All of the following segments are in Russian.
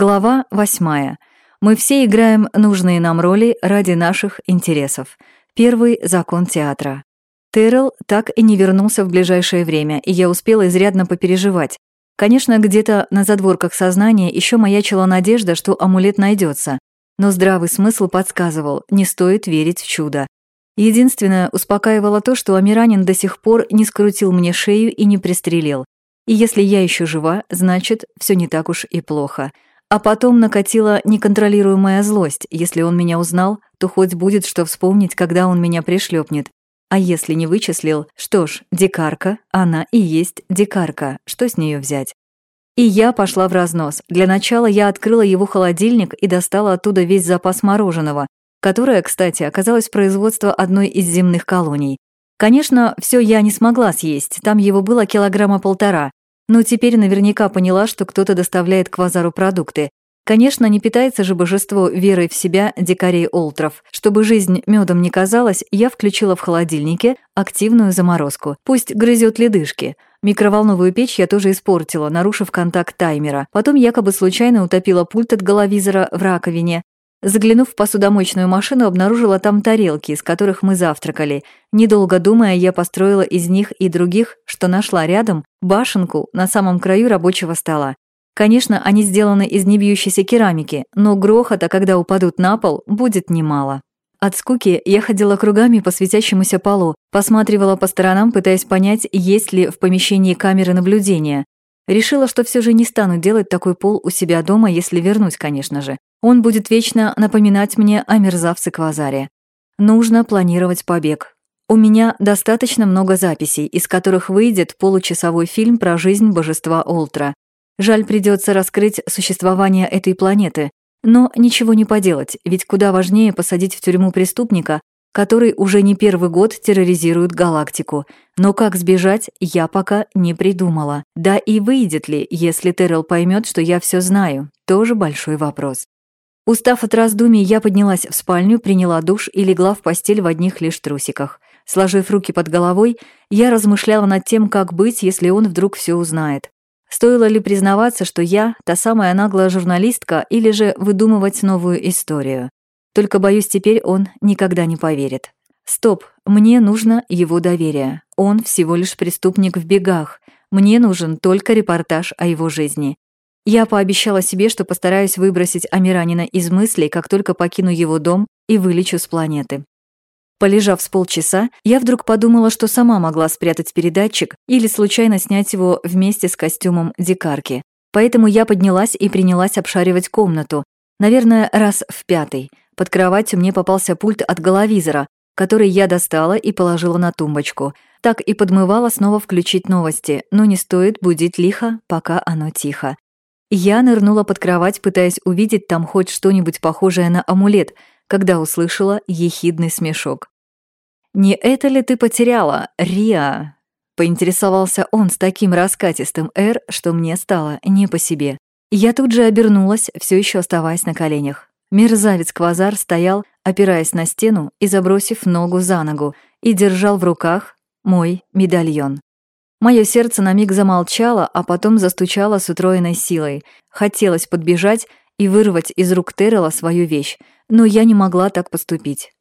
Глава восьмая. Мы все играем нужные нам роли ради наших интересов. Первый закон театра. Террell так и не вернулся в ближайшее время, и я успела изрядно попереживать. Конечно, где-то на задворках сознания еще маячила надежда, что амулет найдется, но здравый смысл подсказывал, не стоит верить в чудо. Единственное, успокаивало то, что Амиранин до сих пор не скрутил мне шею и не пристрелил. И если я еще жива, значит, все не так уж и плохо. А потом накатила неконтролируемая злость. Если он меня узнал, то хоть будет что вспомнить, когда он меня пришлепнет. А если не вычислил, что ж, дикарка, она и есть дикарка, что с нее взять? И я пошла в разнос. Для начала я открыла его холодильник и достала оттуда весь запас мороженого, которое, кстати, оказалось производство одной из земных колоний. Конечно, все я не смогла съесть, там его было килограмма полтора, но теперь наверняка поняла, что кто-то доставляет к Вазару продукты. Конечно, не питается же божество верой в себя дикарей Олтров. Чтобы жизнь медом не казалась, я включила в холодильнике активную заморозку. Пусть грызет ледышки. Микроволновую печь я тоже испортила, нарушив контакт таймера. Потом якобы случайно утопила пульт от головизора в раковине. Заглянув в посудомоечную машину, обнаружила там тарелки, из которых мы завтракали. Недолго думая, я построила из них и других, что нашла рядом, башенку на самом краю рабочего стола. Конечно, они сделаны из небьющейся керамики, но грохота, когда упадут на пол, будет немало. От скуки я ходила кругами по светящемуся полу, посматривала по сторонам, пытаясь понять, есть ли в помещении камеры наблюдения. Решила, что все же не стану делать такой пол у себя дома, если вернусь, конечно же. Он будет вечно напоминать мне о мерзавце Квазаре. Нужно планировать побег. У меня достаточно много записей, из которых выйдет получасовой фильм про жизнь божества Олтра. Жаль, придется раскрыть существование этой планеты. Но ничего не поделать, ведь куда важнее посадить в тюрьму преступника, который уже не первый год терроризирует галактику. Но как сбежать, я пока не придумала. Да и выйдет ли, если Террел поймет, что я все знаю, тоже большой вопрос. Устав от раздумий, я поднялась в спальню, приняла душ и легла в постель в одних лишь трусиках. Сложив руки под головой, я размышляла над тем, как быть, если он вдруг все узнает. Стоило ли признаваться, что я та самая наглая журналистка, или же выдумывать новую историю? Только, боюсь, теперь он никогда не поверит. Стоп, мне нужно его доверие. Он всего лишь преступник в бегах. Мне нужен только репортаж о его жизни. Я пообещала себе, что постараюсь выбросить Амиранина из мыслей, как только покину его дом и вылечу с планеты. Полежав с полчаса, я вдруг подумала, что сама могла спрятать передатчик или случайно снять его вместе с костюмом дикарки. Поэтому я поднялась и принялась обшаривать комнату. Наверное, раз в пятый. Под кроватью мне попался пульт от головизора, который я достала и положила на тумбочку. Так и подмывала снова включить новости, но не стоит будить лихо, пока оно тихо. Я нырнула под кровать, пытаясь увидеть там хоть что-нибудь похожее на амулет, когда услышала ехидный смешок. «Не это ли ты потеряла, Риа?» Поинтересовался он с таким раскатистым «р», что мне стало не по себе. Я тут же обернулась, все еще оставаясь на коленях. Мерзавец Квазар стоял, опираясь на стену и забросив ногу за ногу, и держал в руках мой медальон. Мое сердце на миг замолчало, а потом застучало с утроенной силой. Хотелось подбежать и вырвать из рук Террела свою вещь, но я не могла так поступить.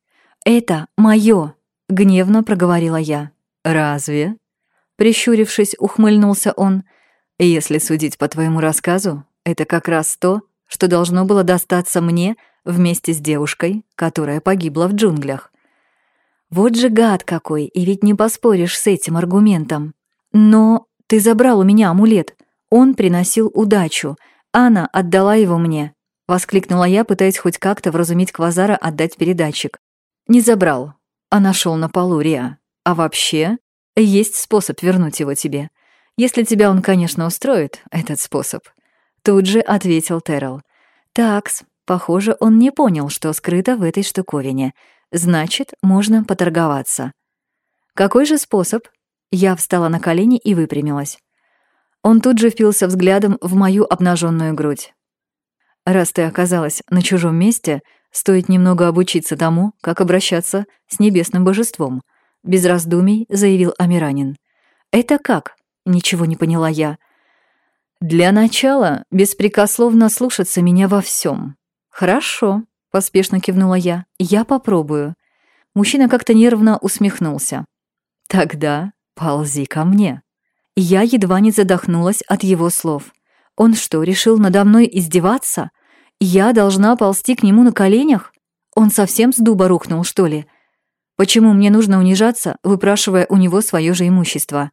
«Это моё!» — гневно проговорила я. «Разве?» Прищурившись, ухмыльнулся он. «Если судить по твоему рассказу, это как раз то, что должно было достаться мне вместе с девушкой, которая погибла в джунглях. Вот же гад какой, и ведь не поспоришь с этим аргументом. «Но ты забрал у меня амулет. Он приносил удачу. Анна отдала его мне», — воскликнула я, пытаясь хоть как-то вразумить Квазара отдать передатчик. «Не забрал, а нашел на полу Риа. А вообще, есть способ вернуть его тебе. Если тебя он, конечно, устроит, этот способ». Тут же ответил Террell. «Такс, похоже, он не понял, что скрыто в этой штуковине. Значит, можно поторговаться». «Какой же способ?» Я встала на колени и выпрямилась. Он тут же впился взглядом в мою обнаженную грудь. «Раз ты оказалась на чужом месте, стоит немного обучиться тому, как обращаться с небесным божеством», без раздумий заявил Амиранин. «Это как?» — ничего не поняла я. Для начала беспрекословно слушаться меня во всем. Хорошо, поспешно кивнула я. Я попробую. Мужчина как-то нервно усмехнулся. Тогда ползи ко мне. Я едва не задохнулась от его слов. Он что, решил надо мной издеваться? Я должна ползти к нему на коленях? Он совсем с дуба рухнул, что ли? Почему мне нужно унижаться, выпрашивая у него свое же имущество?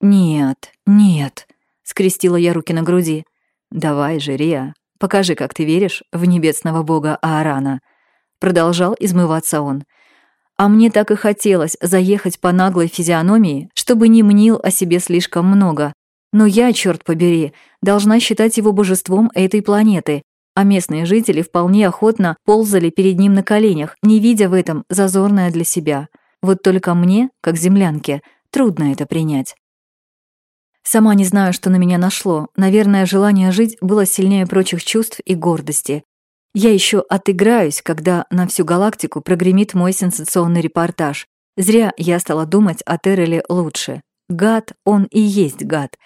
Нет, нет, скрестила я руки на груди. Давай же, Риа, покажи, как ты веришь в небесного бога Аарана. Продолжал измываться он. А мне так и хотелось заехать по наглой физиономии, чтобы не мнил о себе слишком много. Но я, черт побери, должна считать его божеством этой планеты, а местные жители вполне охотно ползали перед ним на коленях, не видя в этом зазорное для себя. Вот только мне, как землянке, трудно это принять. Сама не знаю, что на меня нашло. Наверное, желание жить было сильнее прочих чувств и гордости. Я еще отыграюсь, когда на всю галактику прогремит мой сенсационный репортаж. Зря я стала думать о Терреле лучше. Гад, он и есть гад.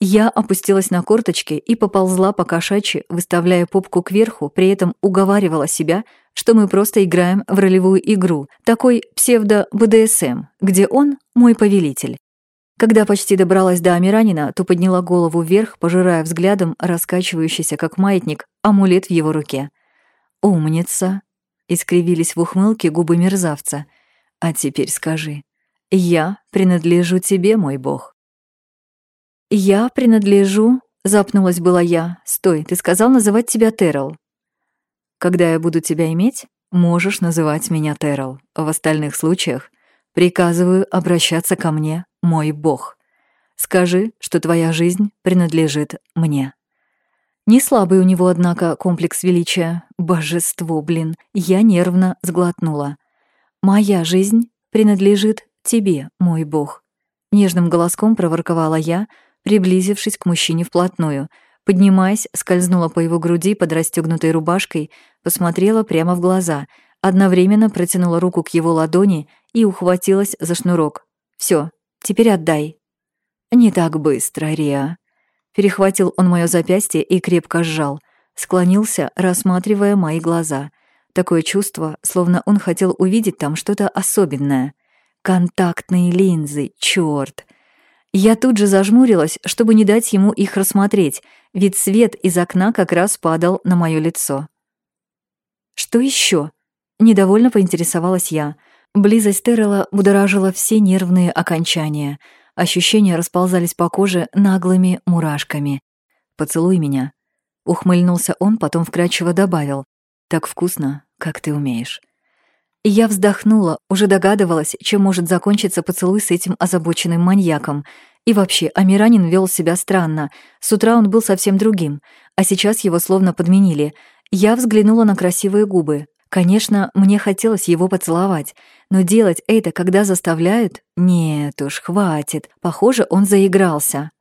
Я опустилась на корточки и поползла по кошачьи, выставляя попку кверху, при этом уговаривала себя, что мы просто играем в ролевую игру, такой псевдо-БДСМ, где он мой повелитель. Когда почти добралась до Амиранина, то подняла голову вверх, пожирая взглядом раскачивающийся, как маятник, амулет в его руке. «Умница!» — искривились в ухмылке губы мерзавца. «А теперь скажи, я принадлежу тебе, мой бог». «Я принадлежу...» — запнулась была я. «Стой, ты сказал называть тебя Террел». «Когда я буду тебя иметь, можешь называть меня Террел. В остальных случаях приказываю обращаться ко мне, мой бог. Скажи, что твоя жизнь принадлежит мне». Не слабый у него, однако, комплекс величия. Божество, блин. Я нервно сглотнула. «Моя жизнь принадлежит тебе, мой бог». Нежным голоском проворковала я, приблизившись к мужчине вплотную. Поднимаясь, скользнула по его груди под расстёгнутой рубашкой, посмотрела прямо в глаза, одновременно протянула руку к его ладони и ухватилась за шнурок. «Всё, теперь отдай». «Не так быстро, Риа». Перехватил он моё запястье и крепко сжал. Склонился, рассматривая мои глаза. Такое чувство, словно он хотел увидеть там что-то особенное. Контактные линзы, чёрт. Я тут же зажмурилась, чтобы не дать ему их рассмотреть, ведь свет из окна как раз падал на моё лицо. «Что ещё?» — недовольно поинтересовалась я. Близость Террела будоражила все нервные окончания. Ощущения расползались по коже наглыми мурашками. «Поцелуй меня», — ухмыльнулся он, потом вкрадчиво добавил. «Так вкусно, как ты умеешь». И я вздохнула, уже догадывалась, чем может закончиться поцелуй с этим озабоченным маньяком. И вообще, Амиранин вел себя странно. С утра он был совсем другим, а сейчас его словно подменили. Я взглянула на красивые губы. Конечно, мне хотелось его поцеловать, но делать это, когда заставляют? Нет уж, хватит. Похоже, он заигрался.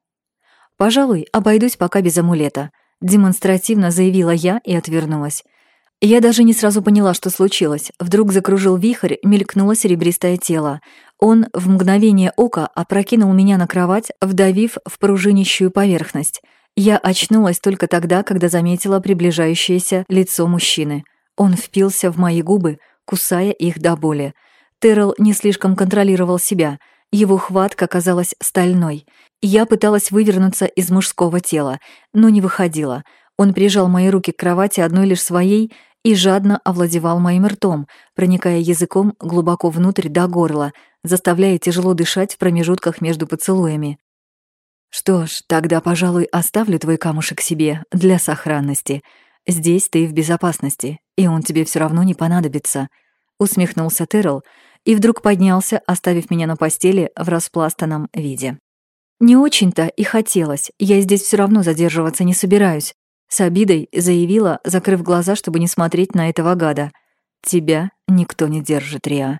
«Пожалуй, обойдусь пока без амулета», — демонстративно заявила я и отвернулась. Я даже не сразу поняла, что случилось. Вдруг закружил вихрь, мелькнуло серебристое тело. Он в мгновение ока опрокинул меня на кровать, вдавив в пружинищую поверхность. Я очнулась только тогда, когда заметила приближающееся лицо мужчины. Он впился в мои губы, кусая их до боли. Террел не слишком контролировал себя. Его хватка казалась стальной. Я пыталась вывернуться из мужского тела, но не выходила. Он прижал мои руки к кровати одной лишь своей и жадно овладевал моим ртом, проникая языком глубоко внутрь до горла, заставляя тяжело дышать в промежутках между поцелуями. «Что ж, тогда, пожалуй, оставлю твой камушек себе для сохранности. Здесь ты в безопасности, и он тебе все равно не понадобится», — усмехнулся Террell и вдруг поднялся, оставив меня на постели в распластанном виде. «Не очень-то и хотелось, я здесь все равно задерживаться не собираюсь. С обидой заявила, закрыв глаза, чтобы не смотреть на этого гада. «Тебя никто не держит, Риа».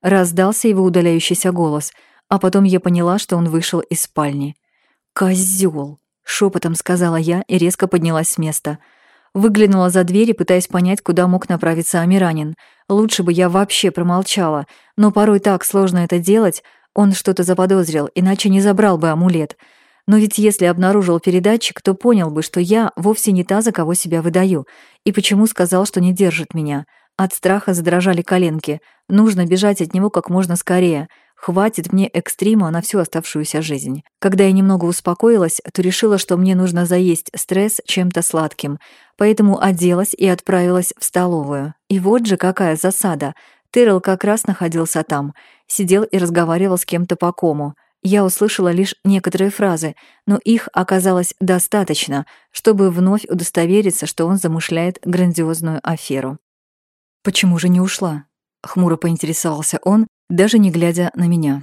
Раздался его удаляющийся голос, а потом я поняла, что он вышел из спальни. «Козёл!» — шепотом сказала я и резко поднялась с места. Выглянула за дверь, пытаясь понять, куда мог направиться Амиранин. Лучше бы я вообще промолчала, но порой так сложно это делать, он что-то заподозрил, иначе не забрал бы амулет — Но ведь если обнаружил передатчик, то понял бы, что я вовсе не та, за кого себя выдаю. И почему сказал, что не держит меня? От страха задрожали коленки. Нужно бежать от него как можно скорее. Хватит мне экстрима на всю оставшуюся жизнь. Когда я немного успокоилась, то решила, что мне нужно заесть стресс чем-то сладким. Поэтому оделась и отправилась в столовую. И вот же какая засада. Террел как раз находился там. Сидел и разговаривал с кем-то по кому. Я услышала лишь некоторые фразы, но их оказалось достаточно, чтобы вновь удостовериться, что он замышляет грандиозную аферу. «Почему же не ушла?» — хмуро поинтересовался он, даже не глядя на меня.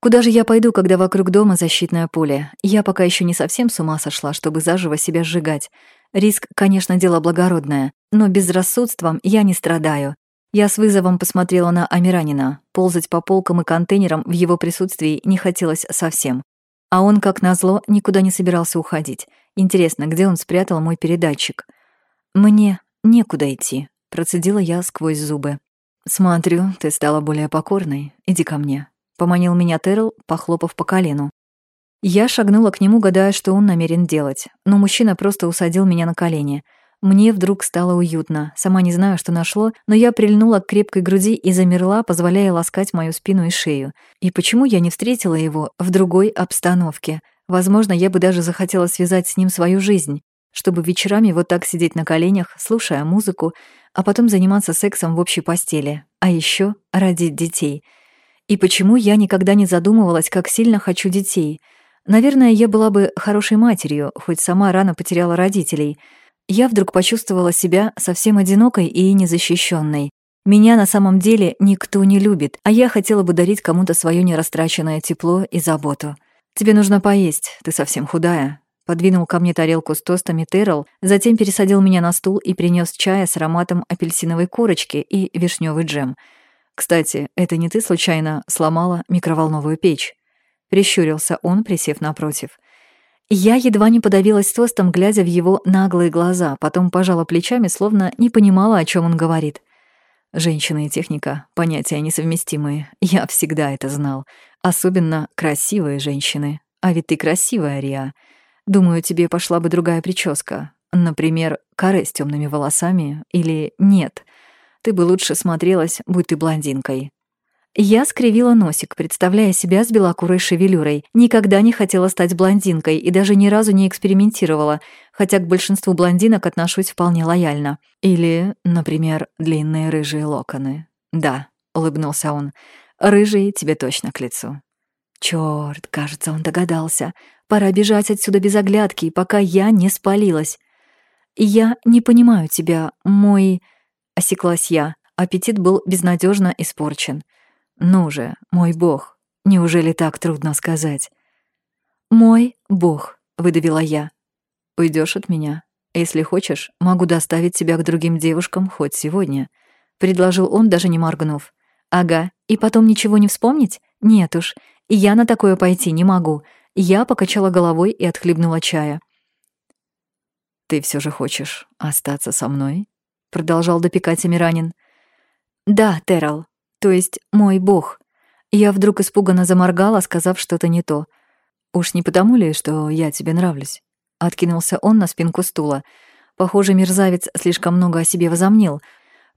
«Куда же я пойду, когда вокруг дома защитное поле? Я пока еще не совсем с ума сошла, чтобы заживо себя сжигать. Риск, конечно, дело благородное, но безрассудством я не страдаю. Я с вызовом посмотрела на Амиранина. Ползать по полкам и контейнерам в его присутствии не хотелось совсем. А он, как назло, никуда не собирался уходить. Интересно, где он спрятал мой передатчик? Мне некуда идти. Процедила я сквозь зубы. «Смотрю, ты стала более покорной. Иди ко мне», — поманил меня Террел, похлопав по колену. Я шагнула к нему, гадая, что он намерен делать, но мужчина просто усадил меня на колени. Мне вдруг стало уютно. Сама не знаю, что нашло, но я прильнула к крепкой груди и замерла, позволяя ласкать мою спину и шею. И почему я не встретила его в другой обстановке? Возможно, я бы даже захотела связать с ним свою жизнь, чтобы вечерами вот так сидеть на коленях, слушая музыку, а потом заниматься сексом в общей постели, а еще родить детей. И почему я никогда не задумывалась, как сильно хочу детей? Наверное, я была бы хорошей матерью, хоть сама рано потеряла родителей. Я вдруг почувствовала себя совсем одинокой и незащищенной. Меня на самом деле никто не любит, а я хотела бы дарить кому-то свое нерастраченное тепло и заботу. Тебе нужно поесть, ты совсем худая, Подвинул ко мне тарелку с тостами Террел, затем пересадил меня на стул и принес чая с ароматом апельсиновой корочки и вишневый джем. «Кстати, это не ты случайно сломала микроволновую печь?» Прищурился он, присев напротив. Я едва не подавилась тостом, глядя в его наглые глаза, потом пожала плечами, словно не понимала, о чем он говорит. Женщина и техника — понятия несовместимые. Я всегда это знал. Особенно красивые женщины. А ведь ты красивая, Риа. Думаю, тебе пошла бы другая прическа. Например, каре с темными волосами или нет. Ты бы лучше смотрелась, будь ты блондинкой. Я скривила носик, представляя себя с белокурой шевелюрой. Никогда не хотела стать блондинкой и даже ни разу не экспериментировала, хотя к большинству блондинок отношусь вполне лояльно. Или, например, длинные рыжие локоны. «Да», — улыбнулся он, — «рыжие тебе точно к лицу». Чёрт, кажется, он догадался. Пора бежать отсюда без оглядки, пока я не спалилась. «Я не понимаю тебя, мой...» — осеклась я. Аппетит был безнадежно испорчен. «Ну же, мой бог, неужели так трудно сказать?» «Мой бог», — выдавила я. Уйдешь от меня? Если хочешь, могу доставить тебя к другим девушкам хоть сегодня», — предложил он, даже не моргнув. «Ага, и потом ничего не вспомнить? Нет уж, я на такое пойти не могу. Я покачала головой и отхлебнула чая. «Ты все же хочешь остаться со мной?» — продолжал допекать Амиранин. «Да, Террел, то есть мой бог». Я вдруг испуганно заморгала, сказав что-то не то. «Уж не потому ли, что я тебе нравлюсь?» Откинулся он на спинку стула. Похоже, мерзавец слишком много о себе возомнил.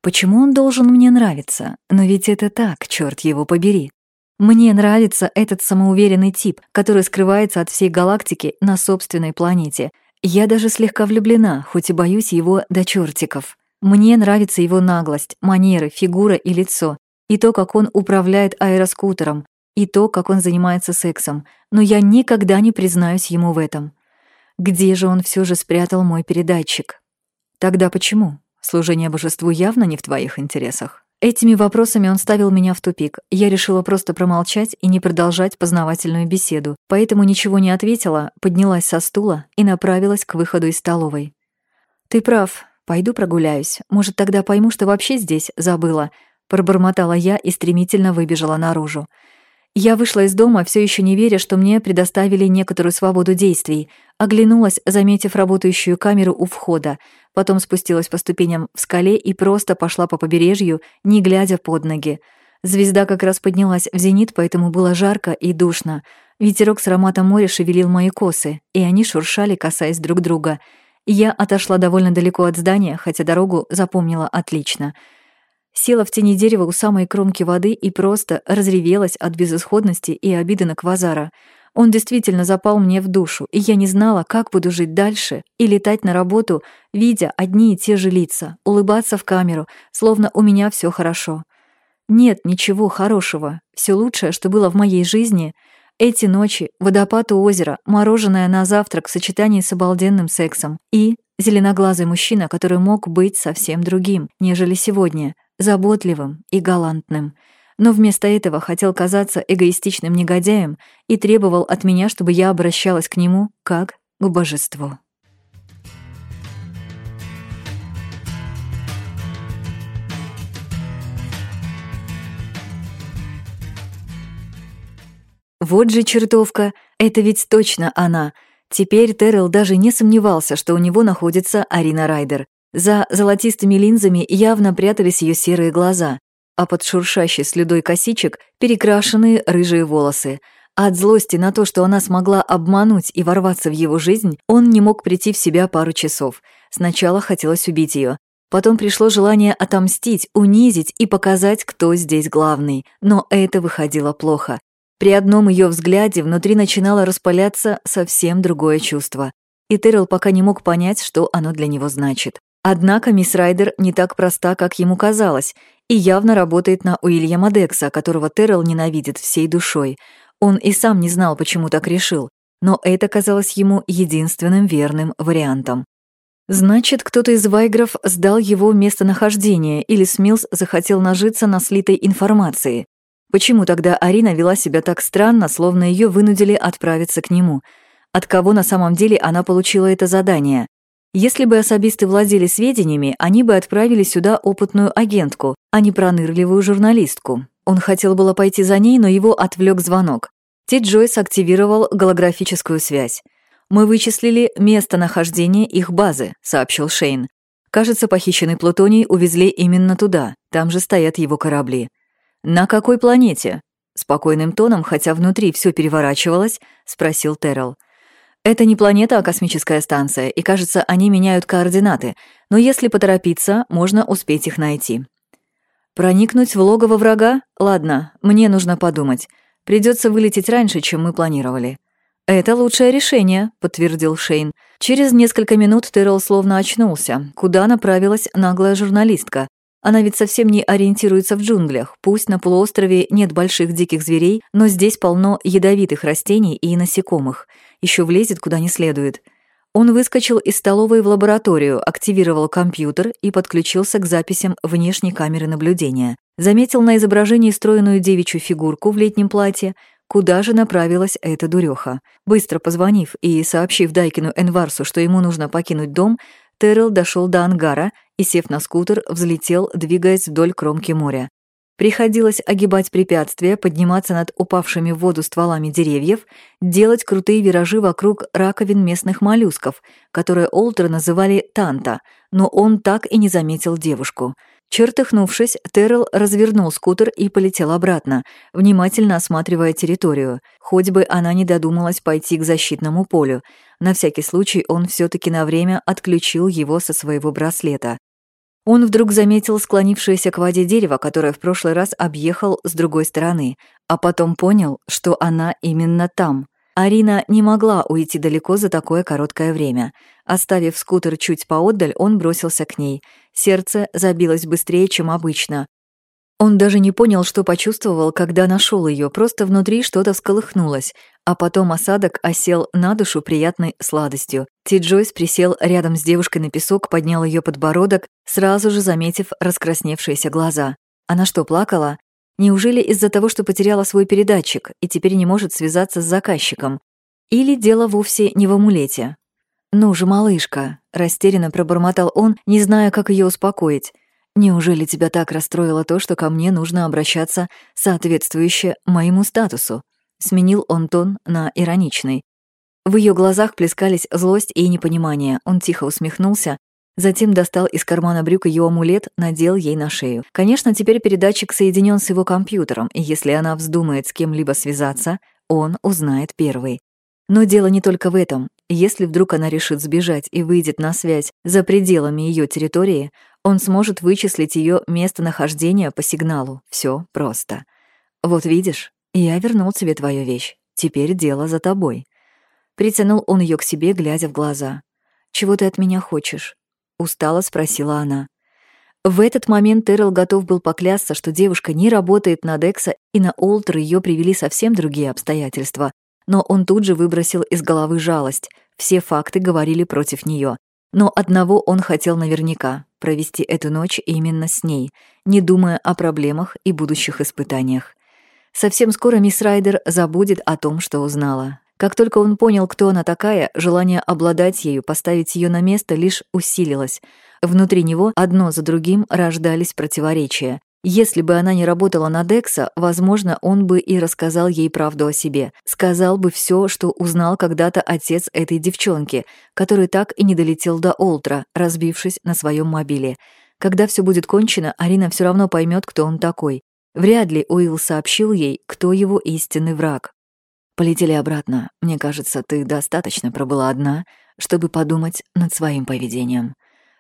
Почему он должен мне нравиться? Но ведь это так, черт его побери. Мне нравится этот самоуверенный тип, который скрывается от всей галактики на собственной планете. Я даже слегка влюблена, хоть и боюсь его до чертиков. Мне нравится его наглость, манеры, фигура и лицо, и то, как он управляет аэроскутером, и то, как он занимается сексом, но я никогда не признаюсь ему в этом. Где же он все же спрятал мой передатчик? Тогда почему? Служение божеству явно не в твоих интересах. Этими вопросами он ставил меня в тупик. Я решила просто промолчать и не продолжать познавательную беседу, поэтому ничего не ответила, поднялась со стула и направилась к выходу из столовой. «Ты прав. Пойду прогуляюсь. Может, тогда пойму, что вообще здесь забыла», — пробормотала я и стремительно выбежала наружу. Я вышла из дома, все еще не веря, что мне предоставили некоторую свободу действий. Оглянулась, заметив работающую камеру у входа. Потом спустилась по ступеням в скале и просто пошла по побережью, не глядя под ноги. Звезда как раз поднялась в зенит, поэтому было жарко и душно. Ветерок с ароматом моря шевелил мои косы, и они шуршали, касаясь друг друга. Я отошла довольно далеко от здания, хотя дорогу запомнила отлично. Села в тени дерева у самой кромки воды и просто разревелась от безысходности и обиды на Квазара — он действительно запал мне в душу, и я не знала, как буду жить дальше и летать на работу, видя одни и те же лица, улыбаться в камеру, словно у меня все хорошо. Нет ничего хорошего. Все лучшее, что было в моей жизни — эти ночи, водопад у озера, мороженое на завтрак в сочетании с обалденным сексом и зеленоглазый мужчина, который мог быть совсем другим, нежели сегодня, заботливым и галантным — но вместо этого хотел казаться эгоистичным негодяем и требовал от меня, чтобы я обращалась к нему как к божеству. Вот же чертовка, это ведь точно она. Теперь Террell даже не сомневался, что у него находится Арина Райдер. За золотистыми линзами явно прятались ее серые глаза а под шуршащей слюдой косичек перекрашенные рыжие волосы. От злости на то, что она смогла обмануть и ворваться в его жизнь, он не мог прийти в себя пару часов. Сначала хотелось убить ее. Потом пришло желание отомстить, унизить и показать, кто здесь главный. Но это выходило плохо. При одном ее взгляде внутри начинало распаляться совсем другое чувство. И Террell пока не мог понять, что оно для него значит. Однако мисс Райдер не так проста, как ему казалось, и явно работает на Уильяма Декса, которого Террell ненавидит всей душой. Он и сам не знал, почему так решил, но это казалось ему единственным верным вариантом. Значит, кто-то из Вайгров сдал его местонахождение, или Смилс захотел нажиться на слитой информации. Почему тогда Арина вела себя так странно, словно ее вынудили отправиться к нему? От кого на самом деле она получила это задание? Если бы особисты владели сведениями, они бы отправили сюда опытную агентку, а не пронырливую журналистку. Он хотел было пойти за ней, но его отвлек звонок. Ти Джойс активировал голографическую связь. «Мы вычислили местонахождение их базы», — сообщил Шейн. «Кажется, похищенный плутоний увезли именно туда, там же стоят его корабли». «На какой планете?» Спокойным тоном, хотя внутри все переворачивалось, спросил Террell. Это не планета, а космическая станция, и, кажется, они меняют координаты, но если поторопиться, можно успеть их найти. Проникнуть в логово врага? Ладно, мне нужно подумать. Придется вылететь раньше, чем мы планировали. «Это лучшее решение», — подтвердил Шейн. Через несколько минут Террell словно очнулся. Куда направилась наглая журналистка? Она ведь совсем не ориентируется в джунглях. Пусть на полуострове нет больших диких зверей, но здесь полно ядовитых растений и насекомых. Еще влезет куда не следует. Он выскочил из столовой в лабораторию, активировал компьютер и подключился к записям внешней камеры наблюдения. Заметил на изображении стройную девичью фигурку в летнем платье, куда же направилась эта дуреха. Быстро позвонив и сообщив Дайкину Энварсу, что ему нужно покинуть дом, Террell дошел до ангара и, сев на скутер, взлетел, двигаясь вдоль кромки моря. Приходилось огибать препятствия, подниматься над упавшими в воду стволами деревьев, делать крутые виражи вокруг раковин местных моллюсков, которые Олтер называли «танта», но он так и не заметил девушку. Чертыхнувшись, Террell развернул скутер и полетел обратно, внимательно осматривая территорию, хоть бы она не додумалась пойти к защитному полю. На всякий случай он все таки на время отключил его со своего браслета. Он вдруг заметил склонившееся к воде дерево, которое в прошлый раз объехал с другой стороны, а потом понял, что она именно там. Арина не могла уйти далеко за такое короткое время. Оставив скутер чуть поотдаль, он бросился к ней. Сердце забилось быстрее, чем обычно. Он даже не понял, что почувствовал, когда нашел ее, просто внутри что-то всколыхнулось, а потом осадок осел на душу приятной сладостью. Ти Джойс присел рядом с девушкой на песок, поднял ее подбородок, сразу же заметив раскрасневшиеся глаза. Она что, плакала? Неужели из-за того, что потеряла свой передатчик и теперь не может связаться с заказчиком? Или дело вовсе не в амулете? «Ну же, малышка», — растерянно пробормотал он, не зная, как ее успокоить. Неужели тебя так расстроило то, что ко мне нужно обращаться соответствующе моему статусу? Сменил он тон на ироничный. В ее глазах плескались злость и непонимание. Он тихо усмехнулся, затем достал из кармана брюк ее амулет, надел ей на шею. Конечно, теперь передатчик соединен с его компьютером, и если она вздумает с кем-либо связаться, Он узнает первый. Но дело не только в этом. Если вдруг она решит сбежать и выйдет на связь за пределами ее территории, он сможет вычислить ее местонахождение по сигналу. Все просто. Вот видишь, я вернул тебе твою вещь. Теперь дело за тобой. Притянул он ее к себе, глядя в глаза. «Чего ты от меня хочешь?» Устало спросила она. В этот момент Террell готов был поклясться, что девушка не работает на Декса, и на Олтер ее привели совсем другие обстоятельства. Но он тут же выбросил из головы жалость. Все факты говорили против нее. Но одного он хотел наверняка — провести эту ночь именно с ней, не думая о проблемах и будущих испытаниях. Совсем скоро мисс Райдер забудет о том, что узнала. Как только он понял, кто она такая, желание обладать ею, поставить ее на место лишь усилилось. Внутри него одно за другим рождались противоречия. Если бы она не работала на Декса, возможно, он бы и рассказал ей правду о себе. Сказал бы все, что узнал когда-то отец этой девчонки, который так и не долетел до Олтра, разбившись на своем мобиле. Когда все будет кончено, Арина все равно поймет, кто он такой. Вряд ли Уилл сообщил ей, кто его истинный враг. Полетели обратно. Мне кажется, ты достаточно пробыла одна, чтобы подумать над своим поведением.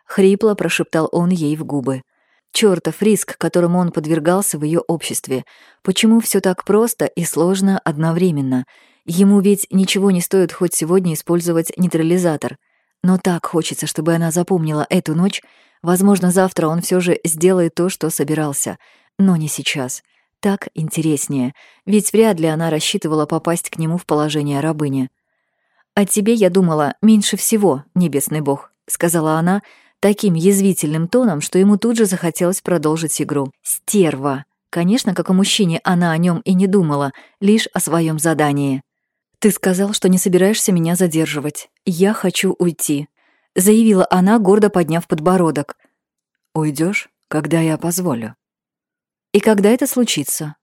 Хрипло прошептал он ей в губы. Чёртов риск, которому он подвергался в ее обществе. Почему все так просто и сложно одновременно? Ему ведь ничего не стоит хоть сегодня использовать нейтрализатор. Но так хочется, чтобы она запомнила эту ночь. Возможно, завтра он все же сделает то, что собирался. Но не сейчас. — так интереснее, ведь вряд ли она рассчитывала попасть к нему в положение рабыни. «О тебе я думала меньше всего, небесный бог», — сказала она таким язвительным тоном, что ему тут же захотелось продолжить игру. «Стерва!» Конечно, как о мужчине она о нем и не думала, лишь о своем задании. «Ты сказал, что не собираешься меня задерживать. Я хочу уйти», — заявила она, гордо подняв подбородок. Уйдешь, когда я позволю», «И когда это случится?»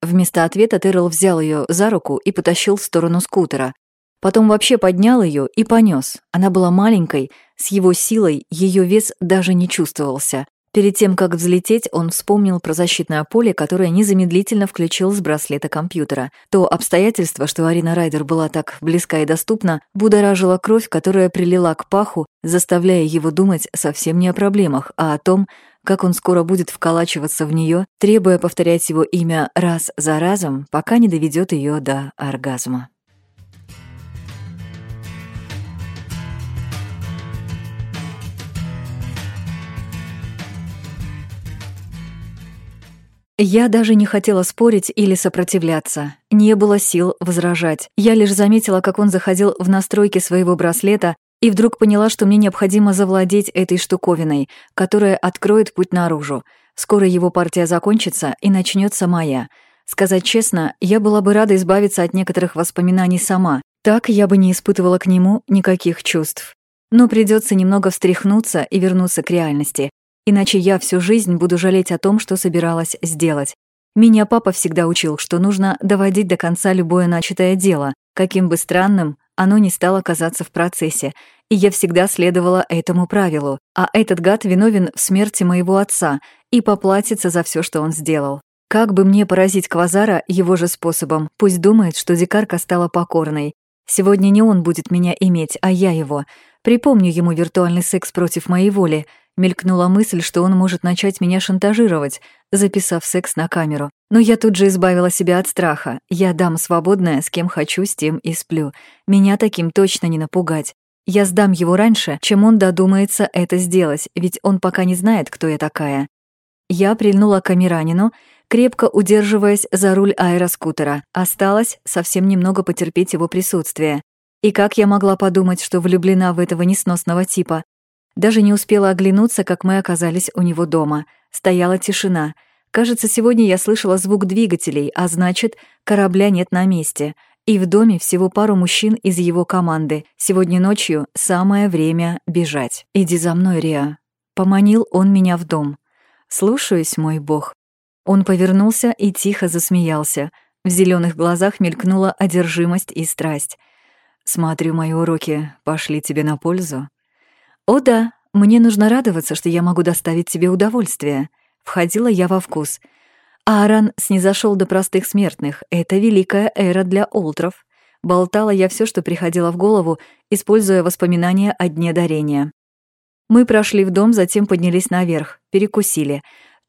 Вместо ответа Террell взял ее за руку и потащил в сторону скутера. Потом вообще поднял ее и понес. Она была маленькой, с его силой ее вес даже не чувствовался. Перед тем, как взлететь, он вспомнил про защитное поле, которое незамедлительно включил с браслета компьютера. То обстоятельство, что Арина Райдер была так близка и доступна, будоражило кровь, которая прилила к паху, заставляя его думать совсем не о проблемах, а о том, как он скоро будет вколачиваться в нее, требуя повторять его имя раз за разом, пока не доведет ее до оргазма. Я даже не хотела спорить или сопротивляться. Не было сил возражать. Я лишь заметила, как он заходил в настройки своего браслета, и вдруг поняла, что мне необходимо завладеть этой штуковиной, которая откроет путь наружу. Скоро его партия закончится, и начнется моя. Сказать честно, я была бы рада избавиться от некоторых воспоминаний сама. Так я бы не испытывала к нему никаких чувств. Но придется немного встряхнуться и вернуться к реальности. Иначе я всю жизнь буду жалеть о том, что собиралась сделать. Меня папа всегда учил, что нужно доводить до конца любое начатое дело, каким бы странным оно не стало казаться в процессе, и я всегда следовала этому правилу, а этот гад виновен в смерти моего отца и поплатится за все, что он сделал. Как бы мне поразить Квазара его же способом, пусть думает, что дикарка стала покорной. Сегодня не он будет меня иметь, а я его. Припомню ему виртуальный секс против моей воли. Мелькнула мысль, что он может начать меня шантажировать, записав секс на камеру. Но я тут же избавила себя от страха. Я дам свободное, с кем хочу, с тем и сплю. Меня таким точно не напугать. Я сдам его раньше, чем он додумается это сделать, ведь он пока не знает, кто я такая. Я прильнула к Амиранину, крепко удерживаясь за руль аэроскутера. Осталось совсем немного потерпеть его присутствие. И как я могла подумать, что влюблена в этого несносного типа? Даже не успела оглянуться, как мы оказались у него дома. Стояла тишина. Кажется, сегодня я слышала звук двигателей, а значит, корабля нет на месте. И в доме всего пару мужчин из его команды. Сегодня ночью самое время бежать. «Иди за мной, Риа». Поманил он меня в дом. «Слушаюсь, мой бог». Он повернулся и тихо засмеялся. В зеленых глазах мелькнула одержимость и страсть. «Смотрю, мои уроки пошли тебе на пользу». «О да, мне нужно радоваться, что я могу доставить тебе удовольствие». Входила я во вкус. Аарон снизошел до простых смертных. Это великая эра для олтров. Болтала я все, что приходило в голову, используя воспоминания о дне дарения. Мы прошли в дом, затем поднялись наверх, перекусили.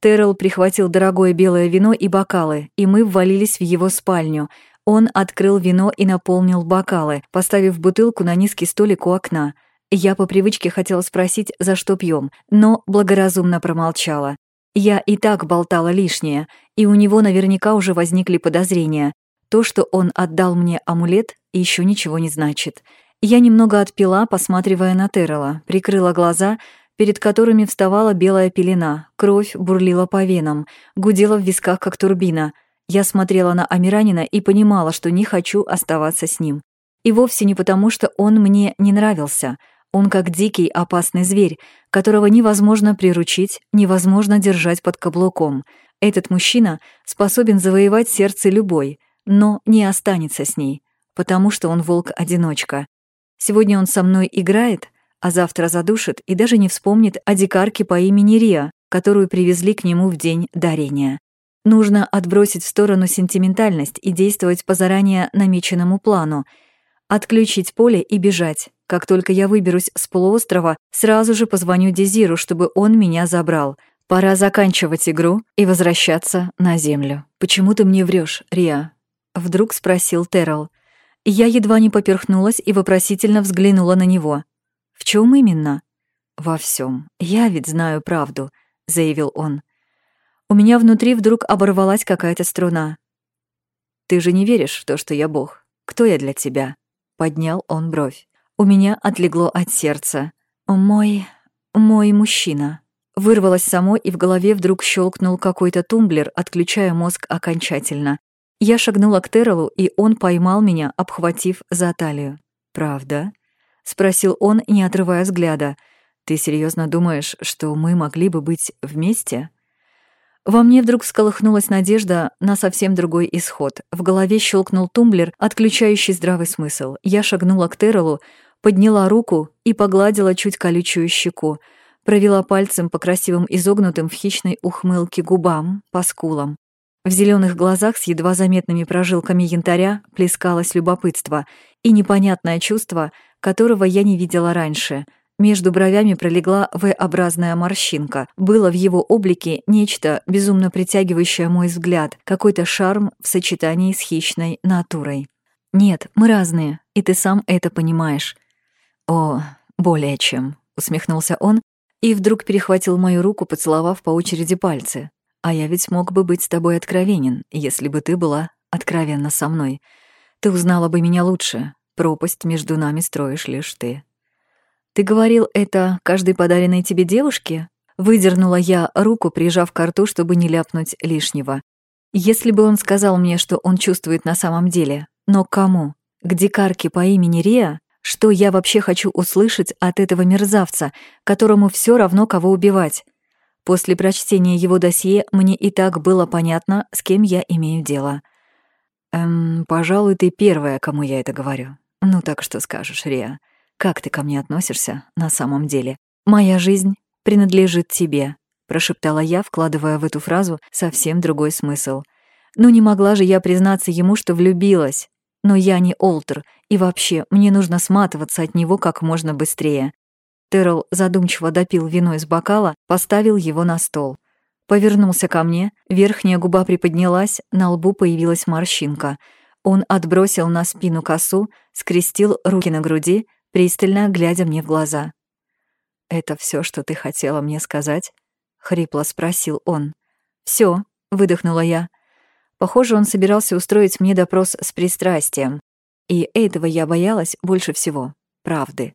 Террell прихватил дорогое белое вино и бокалы, и мы ввалились в его спальню. Он открыл вино и наполнил бокалы, поставив бутылку на низкий столик у окна. Я по привычке хотела спросить, за что пьем, но благоразумно промолчала. Я и так болтала лишнее, и у него наверняка уже возникли подозрения. То, что он отдал мне амулет, еще ничего не значит. Я немного отпила, посматривая на Террела, прикрыла глаза, перед которыми вставала белая пелена, кровь бурлила по венам, гудела в висках, как турбина. Я смотрела на Амиранина и понимала, что не хочу оставаться с ним. И вовсе не потому, что он мне не нравился. Он как дикий, опасный зверь, которого невозможно приручить, невозможно держать под каблуком. Этот мужчина способен завоевать сердце любой, но не останется с ней, потому что он волк-одиночка. Сегодня он со мной играет, а завтра задушит и даже не вспомнит о дикарке по имени Риа, которую привезли к нему в день дарения. Нужно отбросить в сторону сентиментальность и действовать по заранее намеченному плану. Отключить поле и бежать. Как только я выберусь с полуострова, сразу же позвоню Дезиру, чтобы он меня забрал. Пора заканчивать игру и возвращаться на землю. «Почему ты мне врешь, Риа?» — вдруг спросил Террell. Я едва не поперхнулась и вопросительно взглянула на него. «В чем именно?» «Во всем. Я ведь знаю правду», — заявил он. У меня внутри вдруг оборвалась какая-то струна. «Ты же не веришь в то, что я бог? Кто я для тебя?» Поднял он бровь. У меня отлегло от сердца. «Мой... мой мужчина». Вырвалось само, и в голове вдруг щелкнул какой-то тумблер, отключая мозг окончательно. Я шагнула к Террелу, и он поймал меня, обхватив за талию. «Правда?» — спросил он, не отрывая взгляда. «Ты серьезно думаешь, что мы могли бы быть вместе?» Во мне вдруг сколыхнулась надежда на совсем другой исход. В голове щелкнул тумблер, отключающий здравый смысл. Я шагнула к Террелу, подняла руку и погладила чуть колючую щеку. Провела пальцем по красивым изогнутым в хищной ухмылке губам, по скулам. В зеленых глазах с едва заметными прожилками янтаря плескалось любопытство и непонятное чувство, которого я не видела раньше. Между бровями пролегла V-образная морщинка. Было в его облике нечто, безумно притягивающее мой взгляд, какой-то шарм в сочетании с хищной натурой. «Нет, мы разные, и ты сам это понимаешь». «О, более чем», — усмехнулся он и вдруг перехватил мою руку, поцеловав по очереди пальцы. А я ведь мог бы быть с тобой откровенен, если бы ты была откровенна со мной. Ты узнала бы меня лучше. Пропасть между нами строишь лишь ты. Ты говорил это каждой подаренной тебе девушке? Выдернула я руку, прижав к рту, чтобы не ляпнуть лишнего. Если бы он сказал мне, что он чувствует на самом деле, но кому? К дикарке по имени Риа? Что я вообще хочу услышать от этого мерзавца, которому все равно, кого убивать? После прочтения его досье мне и так было понятно, с кем я имею дело. «Эм, пожалуй, ты первая, кому я это говорю. Ну так что скажешь, Риа? Как ты ко мне относишься на самом деле? Моя жизнь принадлежит тебе», — прошептала я, вкладывая в эту фразу совсем другой смысл. Ну не могла же я признаться ему, что влюбилась. Но я не Олтер, и вообще, мне нужно сматываться от него как можно быстрее. Террell задумчиво допил вино из бокала, поставил его на стол. Повернулся ко мне, верхняя губа приподнялась, на лбу появилась морщинка. Он отбросил на спину косу, скрестил руки на груди, пристально глядя мне в глаза. «Это все, что ты хотела мне сказать?» — хрипло спросил он. Все, выдохнула я. Похоже, он собирался устроить мне допрос с пристрастием. И этого я боялась больше всего. Правды.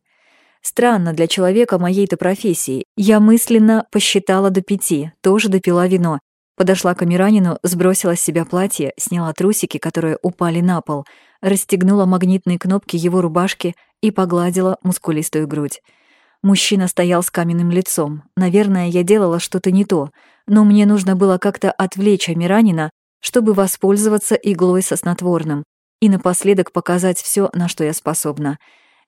Странно для человека моей-то профессии. Я мысленно посчитала до пяти, тоже допила вино. Подошла к Амиранину, сбросила с себя платье, сняла трусики, которые упали на пол, расстегнула магнитные кнопки его рубашки и погладила мускулистую грудь. Мужчина стоял с каменным лицом. Наверное, я делала что-то не то, но мне нужно было как-то отвлечь Амиранина, чтобы воспользоваться иглой со снотворным и напоследок показать все, на что я способна —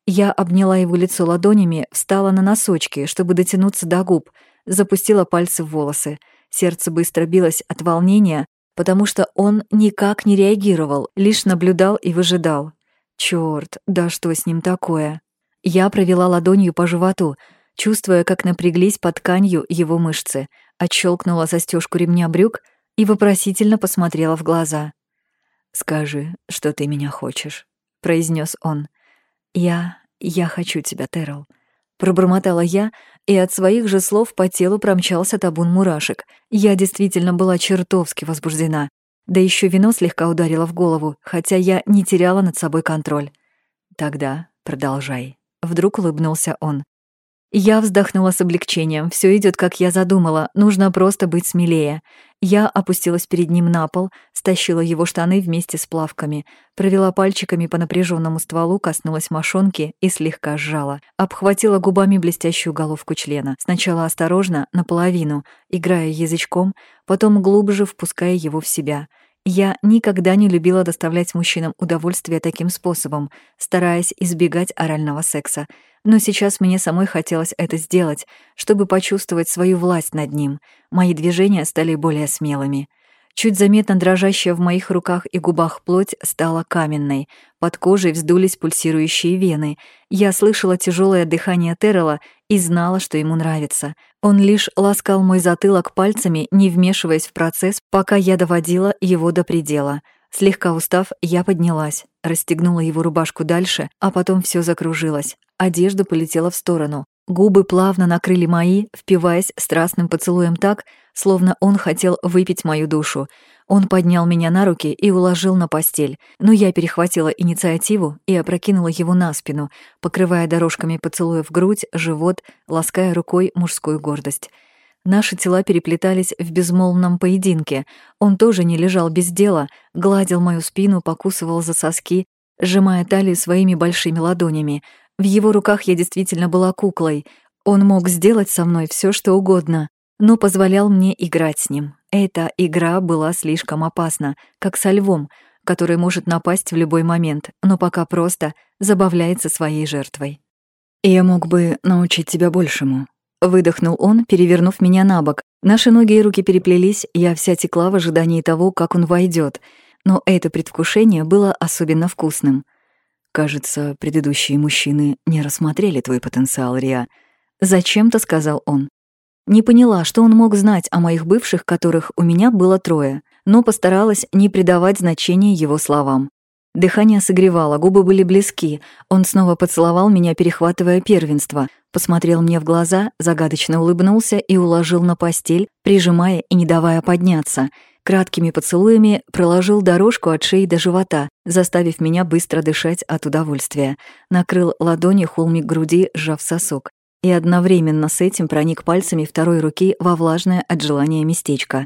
я обняла его лицо ладонями, встала на носочки, чтобы дотянуться до губ, запустила пальцы в волосы. Сердце быстро билось от волнения, потому что он никак не реагировал, лишь наблюдал и выжидал. Чёрт, да что с ним такое? Я провела ладонью по животу, чувствуя, как напряглись под тканью его мышцы, отщелкнула застежку ремня брюк и вопросительно посмотрела в глаза. «Скажи, что ты меня хочешь», — произнес он. «Я... я хочу тебя, Террел», — пробормотала я, и от своих же слов по телу промчался табун мурашек. Я действительно была чертовски возбуждена. Да еще вино слегка ударило в голову, хотя я не теряла над собой контроль. «Тогда продолжай», — вдруг улыбнулся он. Я вздохнула с облегчением. Все идет, как я задумала. Нужно просто быть смелее. Я опустилась перед ним на пол, стащила его штаны вместе с плавками, провела пальчиками по напряженному стволу, коснулась мошонки и слегка сжала. Обхватила губами блестящую головку члена. Сначала осторожно, наполовину, играя язычком, потом глубже впуская его в себя. Я никогда не любила доставлять мужчинам удовольствие таким способом, стараясь избегать орального секса. Но сейчас мне самой хотелось это сделать, чтобы почувствовать свою власть над ним. Мои движения стали более смелыми. Чуть заметно дрожащая в моих руках и губах плоть стала каменной. Под кожей вздулись пульсирующие вены. Я слышала тяжелое дыхание Террела и знала, что ему нравится. Он лишь ласкал мой затылок пальцами, не вмешиваясь в процесс, пока я доводила его до предела. Слегка устав, я поднялась, расстегнула его рубашку дальше, а потом все закружилось. Одежда полетела в сторону. Губы плавно накрыли мои, впиваясь страстным поцелуем так, словно он хотел выпить мою душу. Он поднял меня на руки и уложил на постель, но я перехватила инициативу и опрокинула его на спину, покрывая дорожками поцелуев грудь, живот, лаская рукой мужскую гордость. Наши тела переплетались в безмолвном поединке. Он тоже не лежал без дела, гладил мою спину, покусывал за соски, сжимая талию своими большими ладонями — в его руках я действительно была куклой. Он мог сделать со мной все, что угодно, но позволял мне играть с ним. Эта игра была слишком опасна, как со львом, который может напасть в любой момент, но пока просто забавляется своей жертвой. «Я мог бы научить тебя большему», — выдохнул он, перевернув меня на бок. Наши ноги и руки переплелись, я вся текла в ожидании того, как он войдет, но это предвкушение было особенно вкусным — Кажется, предыдущие мужчины не рассмотрели твой потенциал, Риа. Зачем-то сказал он. Не поняла, что он мог знать о моих бывших, которых у меня было трое, но постаралась не придавать значения его словам. Дыхание согревало, губы были близки. Он снова поцеловал меня, перехватывая первенство, посмотрел мне в глаза, загадочно улыбнулся и уложил на постель, прижимая и не давая подняться — краткими поцелуями проложил дорожку от шеи до живота, заставив меня быстро дышать от удовольствия. Накрыл ладонью холмик груди, сжав сосок. И одновременно с этим проник пальцами второй руки во влажное от желания местечко.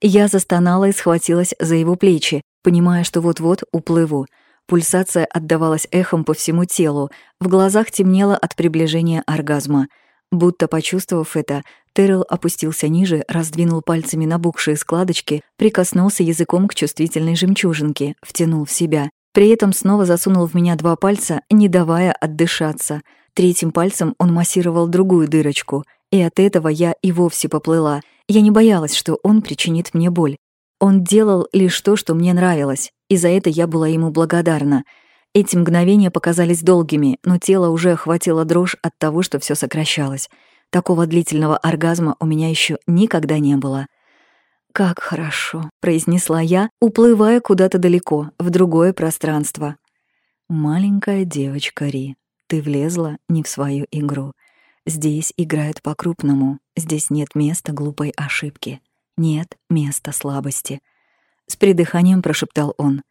Я застонала и схватилась за его плечи, понимая, что вот-вот уплыву. Пульсация отдавалась эхом по всему телу, в глазах темнело от приближения оргазма — Будто почувствовав это, Террел опустился ниже, раздвинул пальцами набухшие складочки, прикоснулся языком к чувствительной жемчужинке, втянул в себя. При этом снова засунул в меня два пальца, не давая отдышаться. Третьим пальцем он массировал другую дырочку, и от этого я и вовсе поплыла. Я не боялась, что он причинит мне боль. Он делал лишь то, что мне нравилось, и за это я была ему благодарна — эти мгновения показались долгими, но тело уже охватило дрожь от того, что все сокращалось. Такого длительного оргазма у меня еще никогда не было. «Как хорошо», — произнесла я, уплывая куда-то далеко, в другое пространство. «Маленькая девочка Ри, ты влезла не в свою игру. Здесь играют по-крупному, здесь нет места глупой ошибки, нет места слабости». С придыханием прошептал он.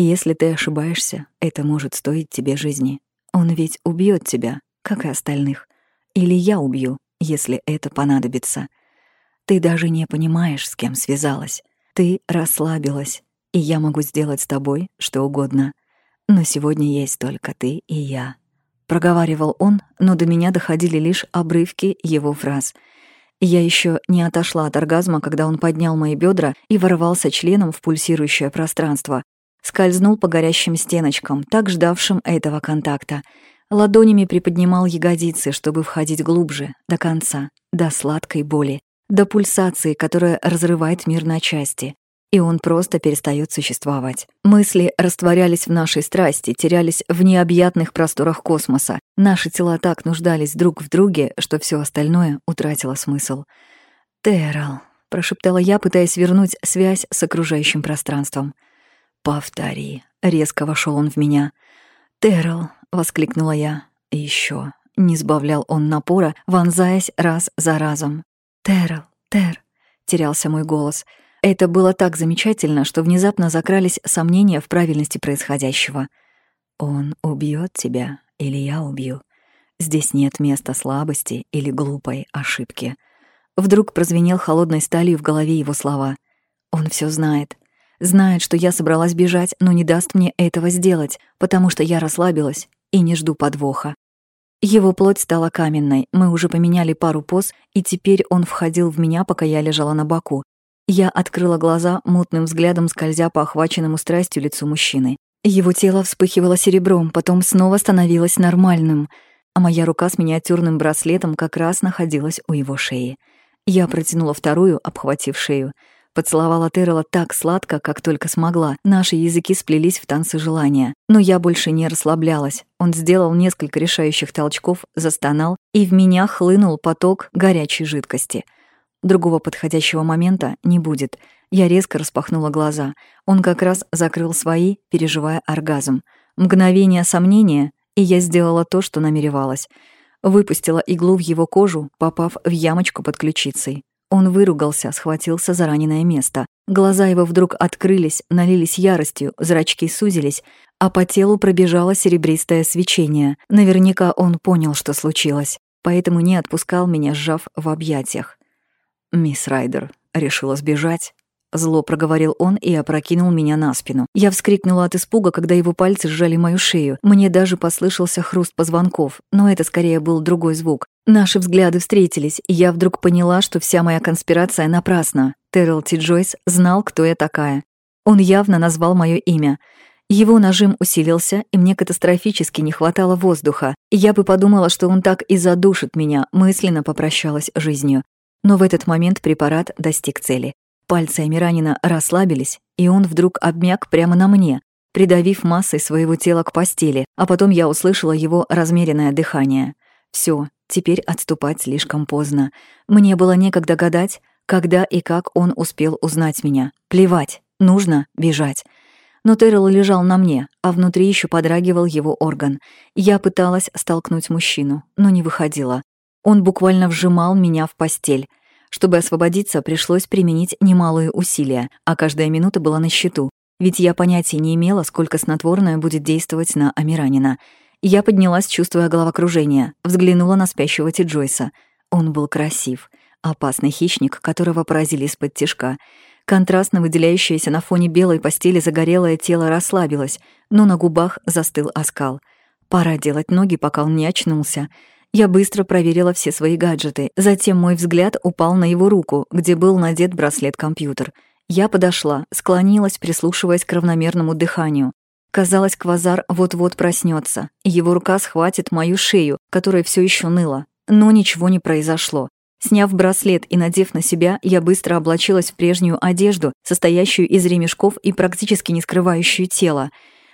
Если ты ошибаешься, это может стоить тебе жизни. Он ведь убьет тебя, как и остальных. Или я убью, если это понадобится. Ты даже не понимаешь, с кем связалась. Ты расслабилась, и я могу сделать с тобой что угодно. Но сегодня есть только ты и я. Проговаривал он, но до меня доходили лишь обрывки его фраз. Я еще не отошла от оргазма, когда он поднял мои бедра и ворвался членом в пульсирующее пространство, скользнул по горящим стеночкам, так ждавшим этого контакта. Ладонями приподнимал ягодицы, чтобы входить глубже, до конца, до сладкой боли, до пульсации, которая разрывает мир на части. и он просто перестает существовать. Мысли растворялись в нашей страсти, терялись в необъятных просторах космоса. Наши тела так нуждались друг в друге, что все остальное утратило смысл. «Террел», — прошептала я, пытаясь вернуть связь с окружающим пространством. «Повтори», — резко вошел он в меня. «Террел», — воскликнула я. Еще. Не сбавлял он напора, вонзаясь раз за разом. «Террел, Тер», — терялся мой голос — это было так замечательно, что внезапно закрались сомнения в правильности происходящего. «Он убьет тебя или я убью?» Здесь нет места слабости или глупой ошибки. Вдруг прозвенел холодной сталью в голове его слова. Он все знает. Знает, что я собралась бежать, но не даст мне этого сделать, потому что я расслабилась и не жду подвоха. Его плоть стала каменной, мы уже поменяли пару поз, и теперь он входил в меня, пока я лежала на боку. Я открыла глаза, мутным взглядом скользя по охваченному страстью лицу мужчины. Его тело вспыхивало серебром, потом снова становилось нормальным, а моя рука с миниатюрным браслетом как раз находилась у его шеи. Я протянула вторую, обхватив шею. Поцеловала Террела так сладко, как только смогла. Наши языки сплелись в танцы желания. Но я больше не расслаблялась. Он сделал несколько решающих толчков, застонал, и в меня хлынул поток горячей жидкости — Другого подходящего момента не будет. Я резко распахнула глаза. Он как раз закрыл свои, переживая оргазм. Мгновение сомнения, и я сделала то, что намеревалась. Выпустила иглу в его кожу, попав в ямочку под ключицей. Он выругался, схватился за раненое место. Глаза его вдруг открылись, налились яростью, зрачки сузились, а по телу пробежало серебристое свечение. Наверняка он понял, что случилось, поэтому не отпускал меня, сжав в объятиях. «Мисс Райдер решила сбежать?» Зло проговорил он и опрокинул меня на спину. Я вскрикнула от испуга, когда его пальцы сжали мою шею. Мне даже послышался хруст позвонков, но это скорее был другой звук. Наши взгляды встретились, и я вдруг поняла, что вся моя конспирация напрасна. Террел Ти Джойс знал, кто я такая. Он явно назвал мое имя. Его нажим усилился, и мне катастрофически не хватало воздуха. Я бы подумала, что он так и задушит меня, мысленно попрощалась жизнью. Но в этот момент препарат достиг цели. Пальцы Амиранина расслабились, и он вдруг обмяк прямо на мне, придавив массой своего тела к постели, а потом я услышала его размеренное дыхание. Все, теперь отступать слишком поздно. Мне было некогда гадать, когда и как он успел узнать меня. Плевать, нужно бежать. Но Террел лежал на мне, а внутри еще подрагивал его орган. Я пыталась столкнуть мужчину, но не выходила. Он буквально вжимал меня в постель. Чтобы освободиться, пришлось применить немалые усилия, а каждая минута была на счету, ведь я понятия не имела, сколько снотворное будет действовать на Амиранина. Я поднялась, чувствуя головокружение, взглянула на спящего Ти Джойса. Он был красив. Опасный хищник, которого поразили из-под тишка. Контрастно выделяющееся на фоне белой постели загорелое тело расслабилось, но на губах застыл оскал. Пора делать ноги, пока он не очнулся. Я быстро проверила все свои гаджеты. Затем мой взгляд упал на его руку, где был надет браслет-компьютер. Я подошла, склонилась, прислушиваясь к равномерному дыханию. Казалось, Квазар вот-вот проснется, его рука схватит мою шею, которая все еще ныла. Но ничего не произошло. Сняв браслет и надев на себя, я быстро облачилась в прежнюю одежду, состоящую из ремешков и практически не скрывающую тело.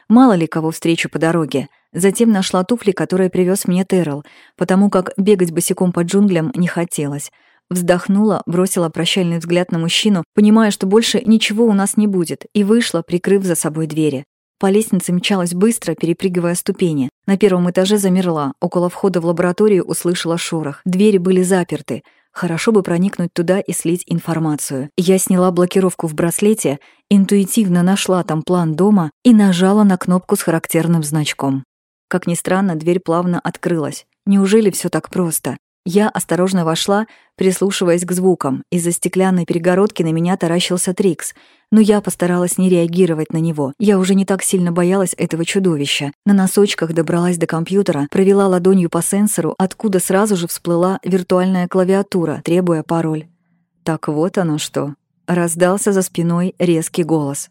Мало ли кого встречу по дороге. Затем нашла туфли, которые привез мне Террел, потому как бегать босиком по джунглям не хотелось. Вздохнула, бросила прощальный взгляд на мужчину, понимая, что больше ничего у нас не будет, и вышла, прикрыв за собой двери. По лестнице мчалась быстро, перепрыгивая ступени. На первом этаже замерла, около входа в лабораторию услышала шорох. Двери были заперты. Хорошо бы проникнуть туда и слить информацию. Я сняла блокировку в браслете, интуитивно нашла там план дома и нажала на кнопку с характерным значком. Как ни странно, дверь плавно открылась. Неужели все так просто? Я осторожно вошла, прислушиваясь к звукам. Из-за стеклянной перегородки на меня таращился Трикс, но я постаралась не реагировать на него. Я уже не так сильно боялась этого чудовища. На носочках добралась до компьютера, провела ладонью по сенсору, откуда сразу же всплыла виртуальная клавиатура, требуя пароль. Так вот оно что. Раздался за спиной резкий голос.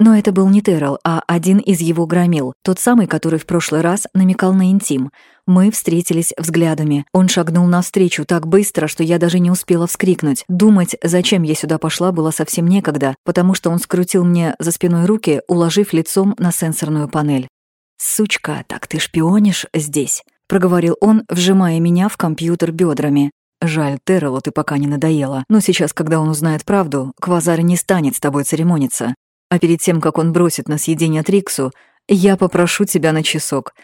Но это был не Террell, а один из его громил, тот самый, который в прошлый раз намекал на интим. Мы встретились взглядами. Он шагнул навстречу так быстро, что я даже не успела вскрикнуть. Думать, зачем я сюда пошла, было совсем некогда, потому что он скрутил мне за спиной руки, уложив лицом на сенсорную панель. «Сучка, так ты шпионишь здесь?» — проговорил он, вжимая меня в компьютер бедрами. «Жаль, Террелу ты пока не надоела, но сейчас, когда он узнает правду, Квазар не станет с тобой церемониться. А перед тем, как он бросит на съедение Триксу, я попрошу тебя на часок».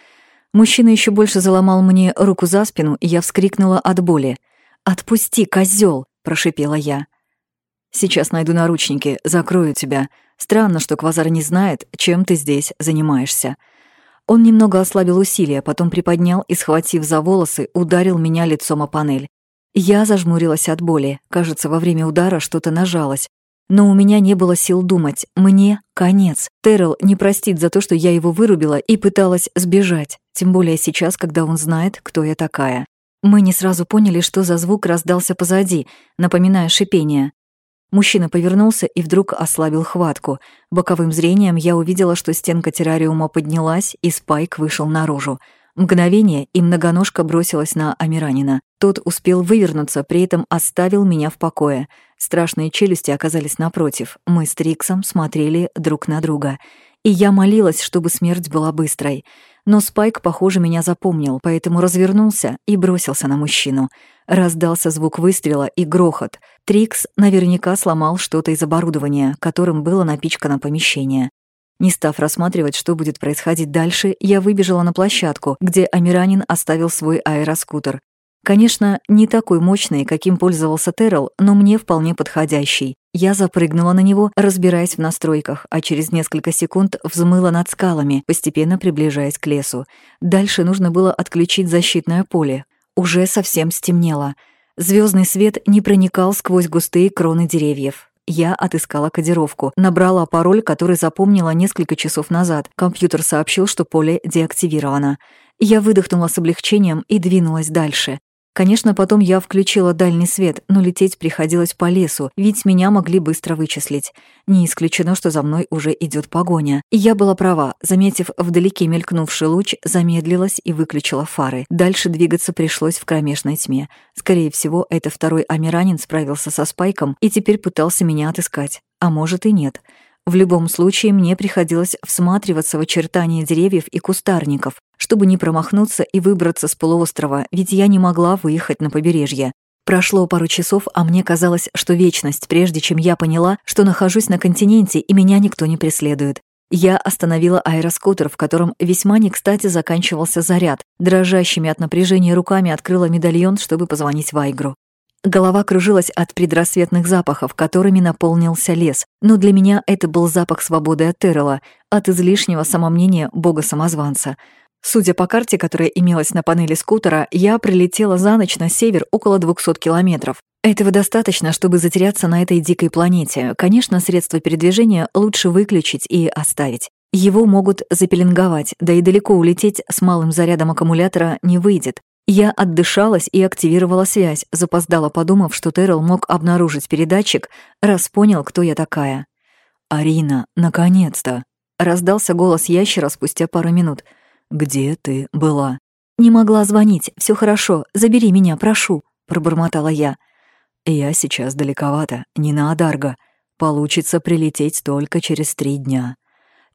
Мужчина еще больше заломал мне руку за спину, и я вскрикнула от боли. «Отпусти, козел! прошипела я. «Сейчас найду наручники, закрою тебя. Странно, что Квазар не знает, чем ты здесь занимаешься». Он немного ослабил усилия, потом приподнял и, схватив за волосы, ударил меня лицом о панель. Я зажмурилась от боли. Кажется, во время удара что-то нажалось. Но у меня не было сил думать. Мне конец. Террел не простит за то, что я его вырубила и пыталась сбежать. Тем более сейчас, когда он знает, кто я такая. Мы не сразу поняли, что за звук раздался позади, напоминая шипение. Мужчина повернулся и вдруг ослабил хватку. Боковым зрением я увидела, что стенка террариума поднялась, и Спайк вышел наружу. Мгновение, и многоножка бросилась на Амиранина. Тот успел вывернуться, при этом оставил меня в покое. Страшные челюсти оказались напротив. Мы с Триксом смотрели друг на друга. И я молилась, чтобы смерть была быстрой. Но Спайк, похоже, меня запомнил, поэтому развернулся и бросился на мужчину. Раздался звук выстрела и грохот. Трикс наверняка сломал что-то из оборудования, которым было напичкано помещение. Не став рассматривать, что будет происходить дальше, я выбежала на площадку, где Амиранин оставил свой аэроскутер. Конечно, не такой мощный, каким пользовался Террell, но мне вполне подходящий. Я запрыгнула на него, разбираясь в настройках, а через несколько секунд взмыла над скалами, постепенно приближаясь к лесу. Дальше нужно было отключить защитное поле. Уже совсем стемнело. Звездный свет не проникал сквозь густые кроны деревьев. Я отыскала кодировку, набрала пароль, который запомнила несколько часов назад. Компьютер сообщил, что поле деактивировано. Я выдохнула с облегчением и двинулась дальше. Конечно, потом я включила дальний свет, но лететь приходилось по лесу, ведь меня могли быстро вычислить. Не исключено, что за мной уже идет погоня. И я была права, заметив вдалеке мелькнувший луч, замедлилась и выключила фары. Дальше двигаться пришлось в кромешной тьме. Скорее всего, это второй амиранин справился со Спайком и теперь пытался меня отыскать. А может и нет. В любом случае, мне приходилось всматриваться в очертания деревьев и кустарников, чтобы не промахнуться и выбраться с полуострова, ведь я не могла выехать на побережье. Прошло пару часов, а мне казалось, что вечность, прежде чем я поняла, что нахожусь на континенте и меня никто не преследует. Я остановила аэроскутер, в котором весьма не кстати заканчивался заряд. Дрожащими от напряжения руками открыла медальон, чтобы позвонить Вайгру. Голова кружилась от предрассветных запахов, которыми наполнился лес, но для меня это был запах свободы от Террела, от излишнего самомнения бога-самозванца. Судя по карте, которая имелась на панели скутера, я прилетела за ночь на север около 200 километров. Этого достаточно, чтобы затеряться на этой дикой планете. Конечно, средства передвижения лучше выключить и оставить. Его могут запеленговать, да и далеко улететь с малым зарядом аккумулятора не выйдет. Я отдышалась и активировала связь, запоздала, подумав, что Террell мог обнаружить передатчик, раз понял, кто я такая. «Арина, наконец-то!» — раздался голос ящера спустя пару минут. «Где ты была?» «Не могла звонить. Все хорошо. Забери меня, прошу», — пробормотала я. «Я сейчас далековато, не на Адарго. Получится прилететь только через три дня».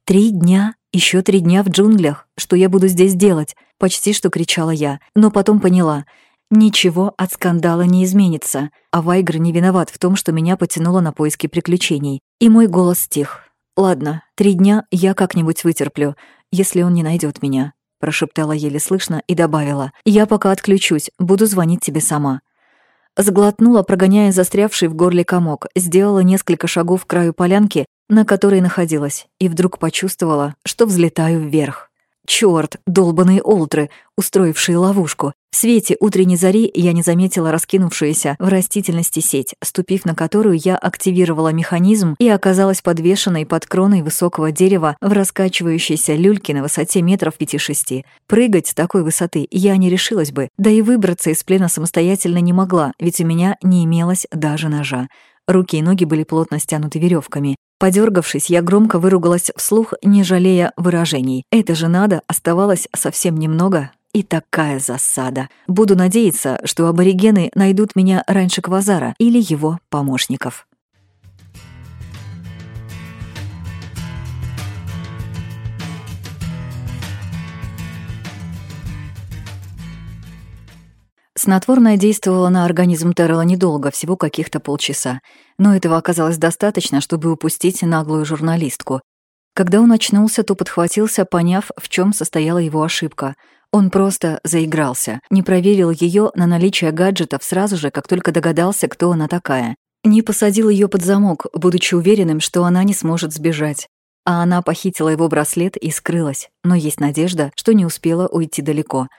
«Три дня? Еще три дня в джунглях? Что я буду здесь делать?» Почти что кричала я, но потом поняла. Ничего от скандала не изменится, а Вайгр не виноват в том, что меня потянуло на поиски приключений. И мой голос стих. «Ладно, три дня я как-нибудь вытерплю, если он не найдет меня», прошептала еле слышно и добавила. «Я пока отключусь, буду звонить тебе сама». Сглотнула, прогоняя застрявший в горле комок, сделала несколько шагов к краю полянки, на которой находилась, и вдруг почувствовала, что взлетаю вверх. Чёрт, долбаные олтры, устроившие ловушку. В свете утренней зари я не заметила раскинувшуюся в растительности сеть, ступив на которую я активировала механизм и оказалась подвешенной под кроной высокого дерева в раскачивающейся люльке на высоте метров пяти-шести. Прыгать с такой высоты я не решилась бы, да и выбраться из плена самостоятельно не могла, ведь у меня не имелось даже ножа. Руки и ноги были плотно стянуты веревками. Подергавшись, я громко выругалась вслух, не жалея выражений. Это же надо, оставалось совсем немного. И такая засада. Буду надеяться, что аборигены найдут меня раньше Квазара или его помощников. Снотворное действовало на организм Террела недолго, всего каких-то полчаса. Но этого оказалось достаточно, чтобы упустить наглую журналистку. Когда он очнулся, то подхватился, поняв, в чем состояла его ошибка. Он просто заигрался, не проверил ее на наличие гаджетов сразу же, как только догадался, кто она такая. Не посадил ее под замок, будучи уверенным, что она не сможет сбежать. А она похитила его браслет и скрылась, но есть надежда, что не успела уйти далеко —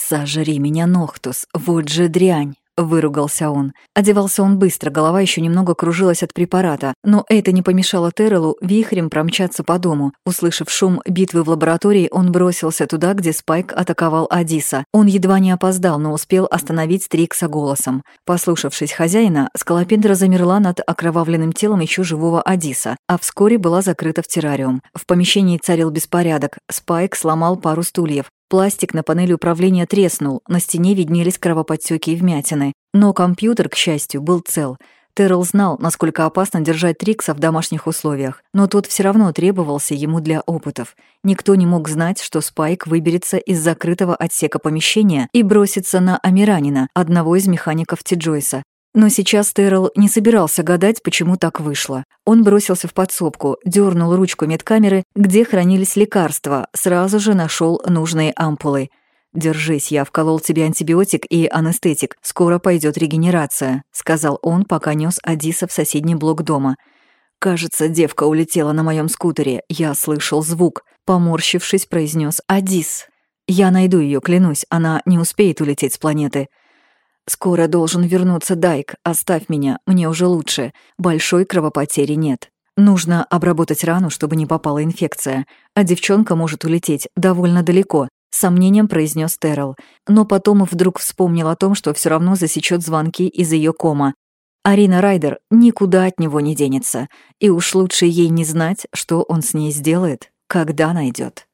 «Сожри меня, Нохтус, вот же дрянь!» Выругался он. Одевался он быстро, голова еще немного кружилась от препарата, но это не помешало Террелу вихрем промчаться по дому. Услышав шум битвы в лаборатории, он бросился туда, где Спайк атаковал Адиса. Он едва не опоздал, но успел остановить Стрикса голосом. Послушавшись хозяина, Скалопендра замерла над окровавленным телом еще живого Адиса, а вскоре была закрыта в террариум. В помещении царил беспорядок. Спайк сломал пару стульев. Пластик на панели управления треснул, на стене виднелись кровоподтеки и вмятины. Но компьютер, к счастью, был цел. Террell знал, насколько опасно держать Трикса в домашних условиях, но тот все равно требовался ему для опытов. Никто не мог знать, что Спайк выберется из закрытого отсека помещения и бросится на Амиранина, одного из механиков Ти-Джойса, но сейчас Террell не собирался гадать, почему так вышло. Он бросился в подсобку, дернул ручку медкамеры, где хранились лекарства, сразу же нашел нужные ампулы. «Держись, я вколол тебе антибиотик и анестетик. Скоро пойдет регенерация», — сказал он, пока нес Адиса в соседний блок дома. «Кажется, девка улетела на моем скутере. Я слышал звук», — поморщившись, произнес Адис. «Я найду ее, клянусь, она не успеет улететь с планеты». «Скоро должен вернуться Дайк. Оставь меня, мне уже лучше. Большой кровопотери нет. Нужно обработать рану, чтобы не попала инфекция. А девчонка может улететь довольно далеко», — сомнением произнес Террell. Но потом вдруг вспомнил о том, что все равно засечет звонки из ее кома. Арина Райдер никуда от него не денется. И уж лучше ей не знать, что он с ней сделает, когда найдет.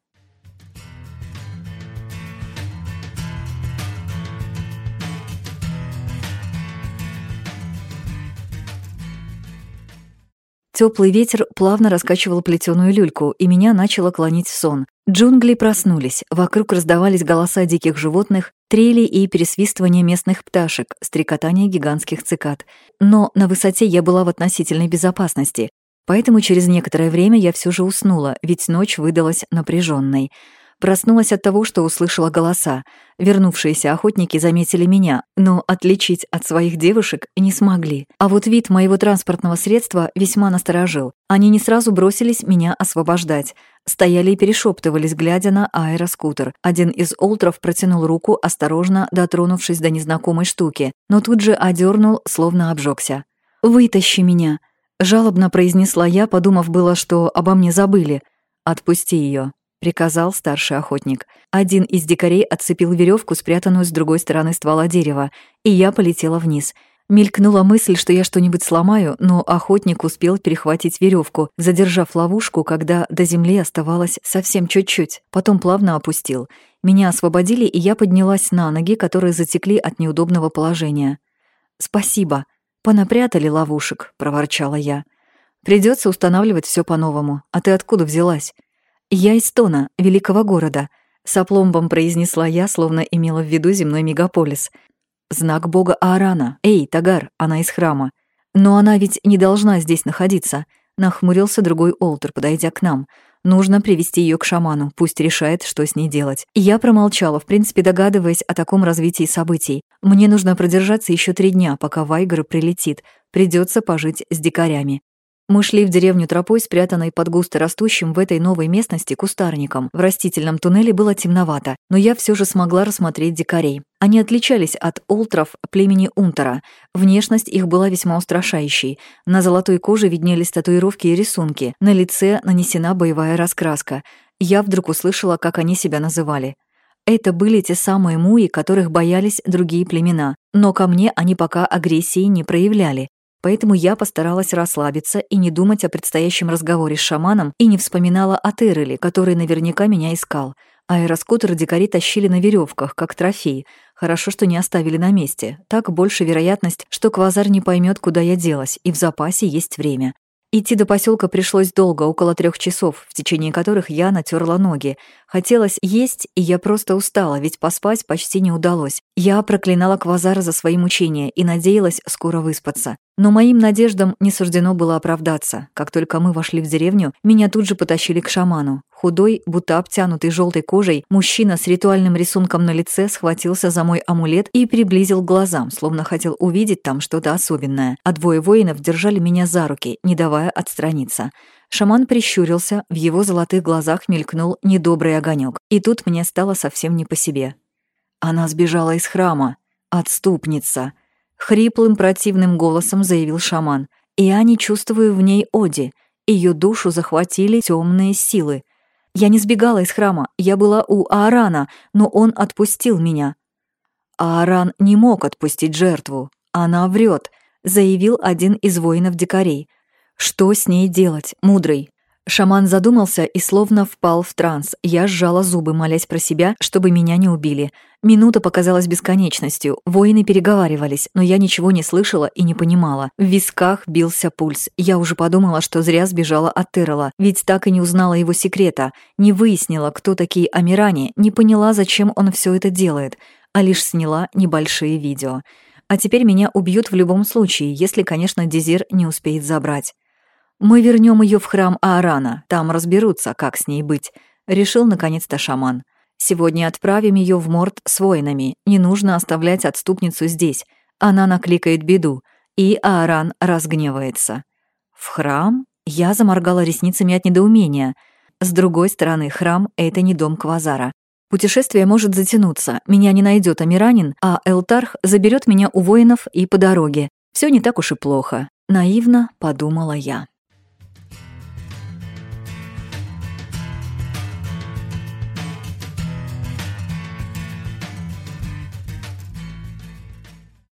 Теплый ветер плавно раскачивал плетеную люльку, и меня начало клонить в сон. Джунгли проснулись, вокруг раздавались голоса диких животных, трели и пересвистывания местных пташек, стрекотание гигантских цикад. Но на высоте я была в относительной безопасности, поэтому через некоторое время я все же уснула, ведь ночь выдалась напряженной. Проснулась от того, что услышала голоса. Вернувшиеся охотники заметили меня, но отличить от своих девушек не смогли. А вот вид моего транспортного средства весьма насторожил. Они не сразу бросились меня освобождать. Стояли и перешептывались, глядя на аэроскутер. Один из олтров протянул руку, осторожно дотронувшись до незнакомой штуки, но тут же одернул, словно обжегся. «Вытащи меня!» — жалобно произнесла я, подумав было, что обо мне забыли. «Отпусти ее, приказал старший охотник. Один из дикарей отцепил веревку, спрятанную с другой стороны ствола дерева, и я полетела вниз. Мелькнула мысль, что я что-нибудь сломаю, но охотник успел перехватить веревку, задержав ловушку, когда до земли оставалось совсем чуть-чуть. Потом плавно опустил. Меня освободили, и я поднялась на ноги, которые затекли от неудобного положения. «Спасибо. Понапрятали ловушек», — проворчала я. Придется устанавливать все по-новому. А ты откуда взялась?» «Я из Тона, великого города», — с произнесла я, словно имела в виду земной мегаполис. «Знак бога Аарана. Эй, Тагар, она из храма. Но она ведь не должна здесь находиться», — нахмурился другой Олтер, подойдя к нам. «Нужно привести ее к шаману, пусть решает, что с ней делать». Я промолчала, в принципе догадываясь о таком развитии событий. Мне нужно продержаться еще три дня, пока Вайгер прилетит. Придется пожить с дикарями. Мы шли в деревню тропой, спрятанной под густо растущим в этой новой местности кустарником. В растительном туннеле было темновато, но я все же смогла рассмотреть дикарей. Они отличались от олтров племени Унтера. Внешность их была весьма устрашающей. На золотой коже виднелись татуировки и рисунки. На лице нанесена боевая раскраска. Я вдруг услышала, как они себя называли. Это были те самые муи, которых боялись другие племена. Но ко мне они пока агрессии не проявляли. Поэтому я постаралась расслабиться и не думать о предстоящем разговоре с шаманом и не вспоминала о Терреле, который наверняка меня искал. Аэроскутер дикари тащили на веревках, как трофей. Хорошо, что не оставили на месте. Так больше вероятность, что Квазар не поймет, куда я делась, и в запасе есть время. Идти до поселка пришлось долго, около трех часов, в течение которых я натерла ноги. Хотелось есть, и я просто устала, ведь поспать почти не удалось. Я проклинала Квазара за свои мучения и надеялась скоро выспаться. Но моим надеждам не суждено было оправдаться. Как только мы вошли в деревню, меня тут же потащили к шаману. Худой, будто обтянутый желтой кожей, мужчина с ритуальным рисунком на лице схватился за мой амулет и приблизил к глазам, словно хотел увидеть там что-то особенное. А двое воинов держали меня за руки, не давая отстраниться. Шаман прищурился, в его золотых глазах мелькнул недобрый огонек. И тут мне стало совсем не по себе. Она сбежала из храма. Отступница. Хриплым противным голосом заявил шаман. Я не чувствую в ней Оди. Ее душу захватили темные силы. Я не сбегала из храма, я была у Аарана, но он отпустил меня. Ааран не мог отпустить жертву. Она врет, заявил один из воинов-дикарей. Что с ней делать, мудрый? Шаман задумался и словно впал в транс. Я сжала зубы, молясь про себя, чтобы меня не убили. Минута показалась бесконечностью. Воины переговаривались, но я ничего не слышала и не понимала. В висках бился пульс. Я уже подумала, что зря сбежала от Террела, ведь так и не узнала его секрета, не выяснила, кто такие Амиране, не поняла, зачем он все это делает, а лишь сняла небольшие видео. А теперь меня убьют в любом случае, если, конечно, Дезир не успеет забрать. «Мы вернем ее в храм Аарана, там разберутся, как с ней быть», — решил наконец-то шаман. «Сегодня отправим ее в морд с воинами, не нужно оставлять отступницу здесь, она накликает беду, и Ааран разгневается». «В храм?» Я заморгала ресницами от недоумения. С другой стороны, храм — это не дом Квазара. Путешествие может затянуться, меня не найдет Амиранин, а Элтарх заберет меня у воинов и по дороге. Все не так уж и плохо. Наивно подумала я.